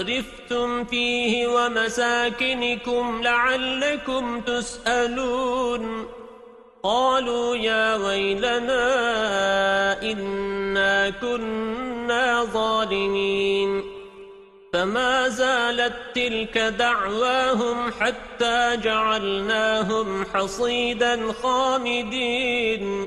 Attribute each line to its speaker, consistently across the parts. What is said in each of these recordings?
Speaker 1: أترفتم فيه ومساكنكم لعلكم تسألون قالوا يا ويلنا إنا كنا ظالمين فما زالت تلك دعواهم حتى جعلناهم حصيدا خامدين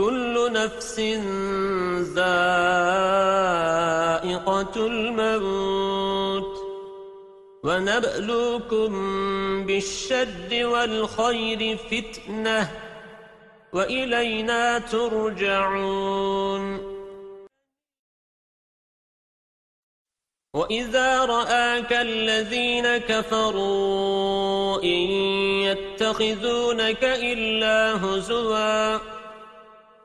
Speaker 1: كل نفس زائقة الموت. ونبلوكم بالشد والخير فتنة وإلينا ترجعون. وَإِذَا رَآكَ الَّذِينَ كَفَرُوا إِن يَتَّخِذُونَكَ إِلَّا هُزُوًا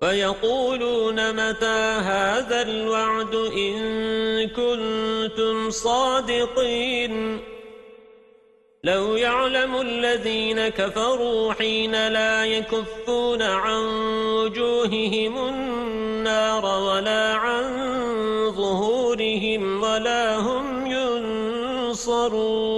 Speaker 1: فيقولون متى هذا الوعد إن كنتم صادقين؟ لو يعلم الذين كفروا حين لا يكفون عن وجوههم النار ولا عن ظهورهم ولا هم ينصرون.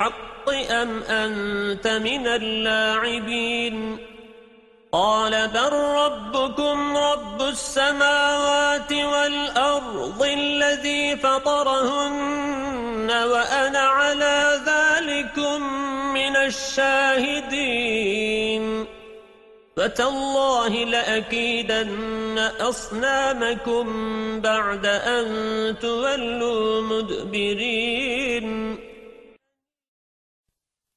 Speaker 1: بالحق أم أنت من اللاعبين؟ قال بل ربكم رب السماوات والأرض الذي فطرهن وأنا على ذلكم من الشاهدين. فتالله لأكيدن أصنامكم بعد أن تولوا مدبرين.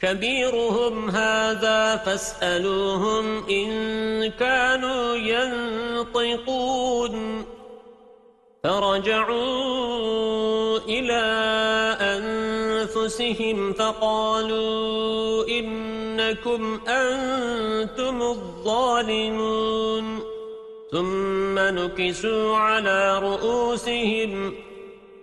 Speaker 1: كبيرهم هذا فاسألوهم إن كانوا ينطقون. فرجعوا إلى أنفسهم فقالوا إنكم أنتم الظالمون. ثم نكسوا على رؤوسهم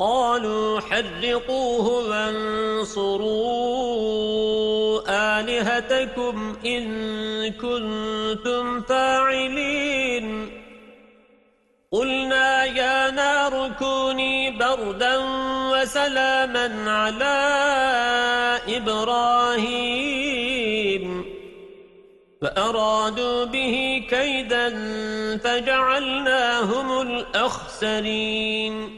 Speaker 1: قالوا حرقوه وانصروا آلهتكم إن كنتم فاعلين. قلنا يا نار كوني بردا وسلاما على إبراهيم. فأرادوا به كيدا فجعلناهم الأخسرين.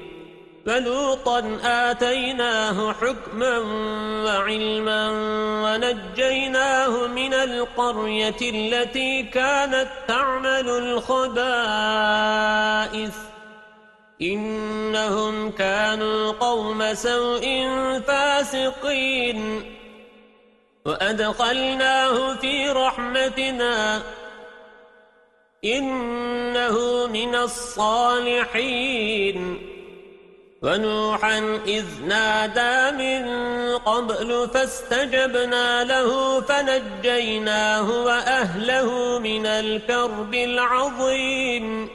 Speaker 1: فلوطا آتيناه حكما وعلما ونجيناه من القرية التي كانت تعمل الخبائث. إنهم كانوا قوم سوء فاسقين. وأدخلناه في رحمتنا. إنه من الصالحين. ونوحا إذ نادى من قبل فاستجبنا له فنجيناه وأهله من الكرب العظيم.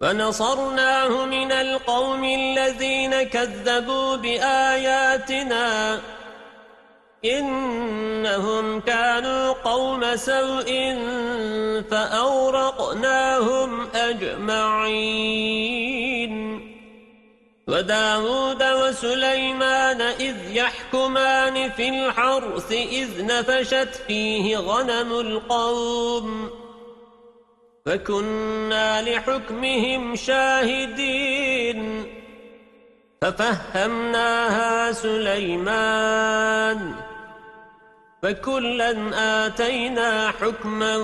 Speaker 1: فنصرناه من القوم الذين كذبوا بآياتنا. إنهم كانوا قوم سوء فأورقناهم أجمعين. وداود وسليمان إذ يحكمان في الحرث إذ نفشت فيه غنم القوم فكنا لحكمهم شاهدين ففهمناها سليمان فكلا آتينا حكما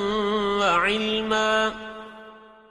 Speaker 1: وعلما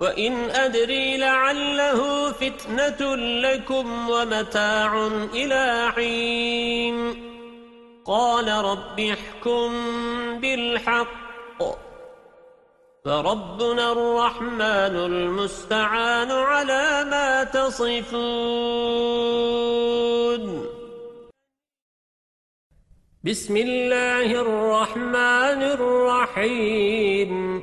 Speaker 1: وإن أدري لعله فتنة لكم ومتاع إلى حين قال رب احكم بالحق فربنا الرحمن المستعان على ما تصفون بسم الله الرحمن الرحيم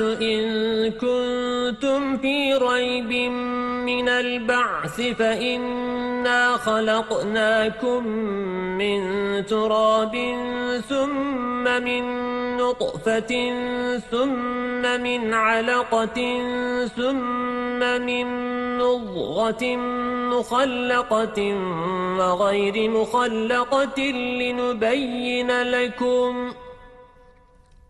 Speaker 1: إن كنتم في ريب من البعث فإنا خلقناكم من تراب ثم من نطفة ثم من علقة ثم من مضغة مخلقة وغير مخلقة لنبين لكم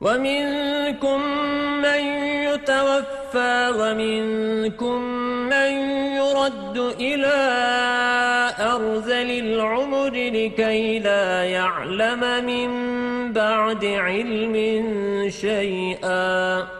Speaker 1: ومنكم من يتوفى ومنكم من يرد إلى أرذل العمر لكي لا يعلم من بعد علم شيئا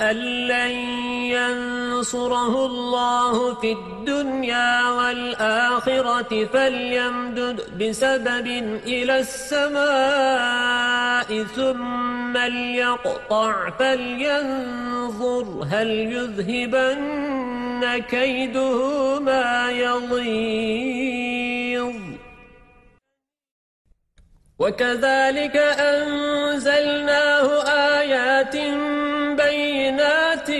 Speaker 1: أن لن ينصره الله في الدنيا والآخرة فليمدد بسبب إلى السماء ثم ليقطع فلينظر هل يذهبن كيده ما يضيظ وكذلك أنزلناه آيات بينات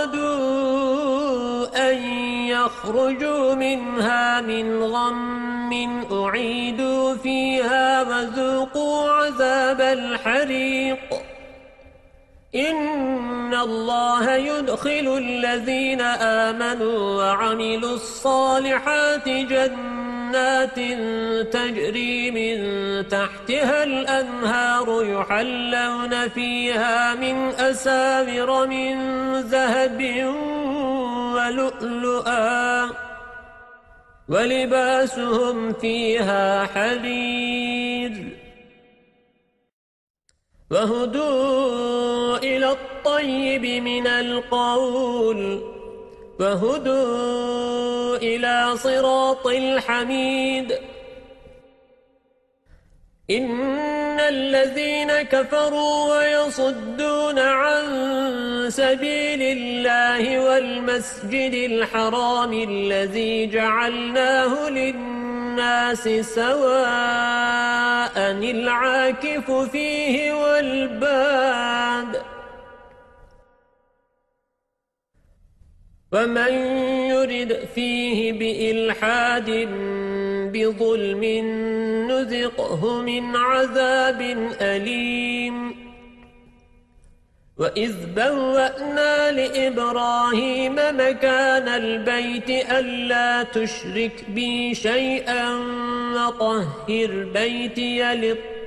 Speaker 1: أن يخرجوا منها من غم أعيدوا فيها وذوقوا عذاب الحريق. إن الله يدخل الذين آمنوا وعملوا الصالحات جنات تجري من تحتها الأنهار يحلون فيها من أساور من ذهب ولؤلؤا ولباسهم فيها حرير. وهدوا إلى الطيب من القول. وهدوا إلى صراط الحميد. إن الذين كفروا ويصدون عن سبيل الله والمسجد الحرام الذي جعلناه للناس سواء العاكف فيه والباد ومن يرد فيه بإلحاد بظلم نذقه من عذاب أليم وإذ بوأنا لإبراهيم مكان البيت ألا تشرك بي شيئا وطهر بيتي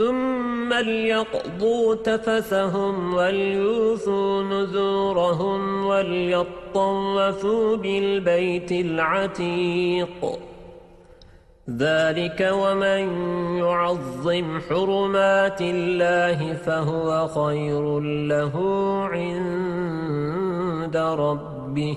Speaker 1: ثم ليقضوا تفثهم وليوثوا نذورهم وليطوفوا بالبيت العتيق. ذلك ومن يعظم حرمات الله فهو خير له عند ربه.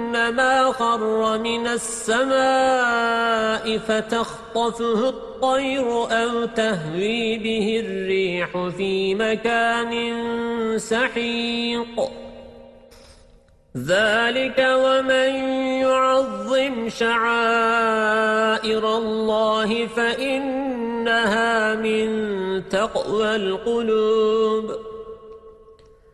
Speaker 1: فكأنما خر من السماء فتخطفه الطير أو تهوي به الريح في مكان سحيق. ذلك ومن يعظم شعائر الله فإنها من تقوى القلوب.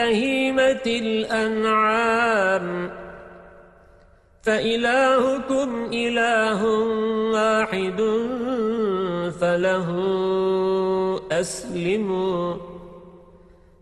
Speaker 1: بهيمة الأنعام. فإلهكم إله واحد فله أسلموا.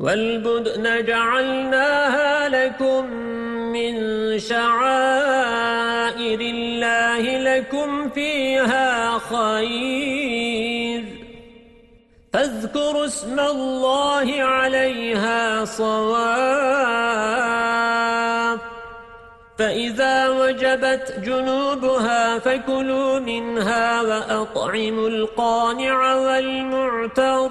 Speaker 1: والبدن جعلناها لكم من شعائر الله لكم فيها خير. فاذكروا اسم الله عليها صواب فإذا وجبت جنوبها فكلوا منها وأطعموا القانع والمعتر.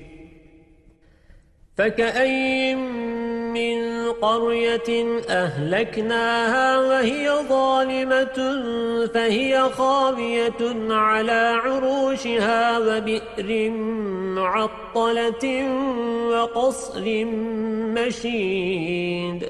Speaker 1: فكأي من قرية أهلكناها وهي ظالمة فهي خاوية على عروشها وبئر معطلة وقصر مشيد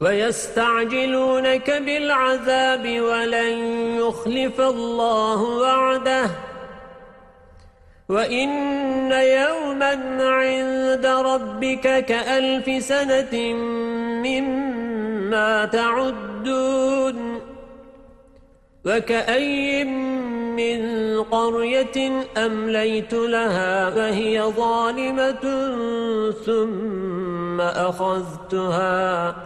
Speaker 1: ويستعجلونك بالعذاب ولن يخلف الله وعده. وَإِنَّ يَوْمًا عِندَ رَبِّكَ كَأَلْفِ سَنَةٍ مِّمَّا تَعُدُّونَ. وَكَأَيٍّ مِّن قَرْيَةٍ أَمْلَيْتُ لَهَا وَهِيَ ظَالِمَةٌ ثُمَّ أَخَذْتُهَا.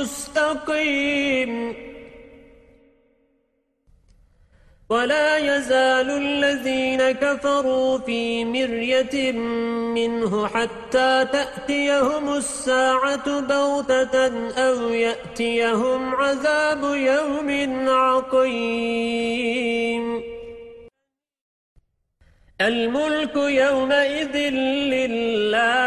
Speaker 1: مستقيم. ولا يزال الذين كفروا في مرية منه حتى تأتيهم الساعة بغتة أو يأتيهم عذاب يوم عقيم. الملك يومئذ لله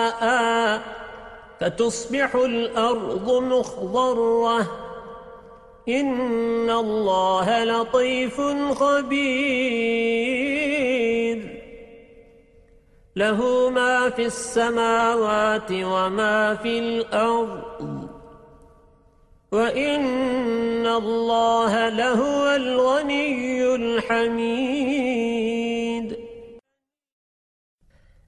Speaker 1: فَتُصْبِحُ الْأَرْضُ مُخْضَرَّةً إن الله لطيف خبير له ما في السماوات وما في الأرض وإن الله لهو الغني الحميد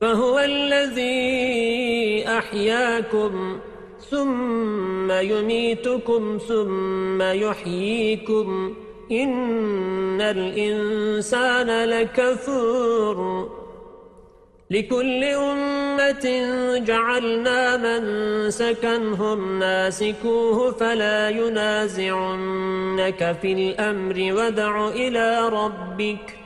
Speaker 1: فهو الذي أحياكم ثم يميتكم ثم يحييكم إن الإنسان لكفور لكل أمة جعلنا من سكنهم ناسكوه فلا ينازعنك في الأمر ودع إلى ربك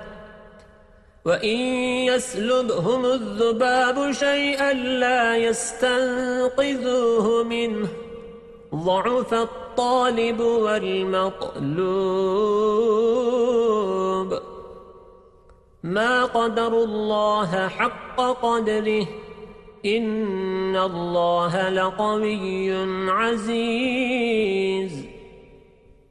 Speaker 1: وَإِن يَسْلُبْهُمُ الذُّبَابُ شَيْئًا لَّا يَسْتَنقِذُوهُ مِنْهُ. ضَعُفَ الطَّالِبُ وَالْمَطْلُوبُ مَا قَدَرُ اللَّهَ حَقَّ قَدْرِهِ. إِنَّ اللَّهَ لَقَوِيٌّ عَزِيزٌ.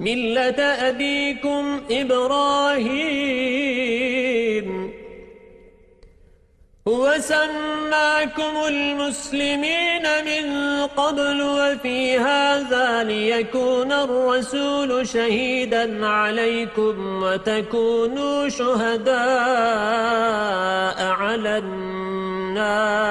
Speaker 1: ملة أبيكم إبراهيم هو سماكم المسلمين من قبل وفي هذا ليكون الرسول شهيدا عليكم وتكونوا شهداء على الناس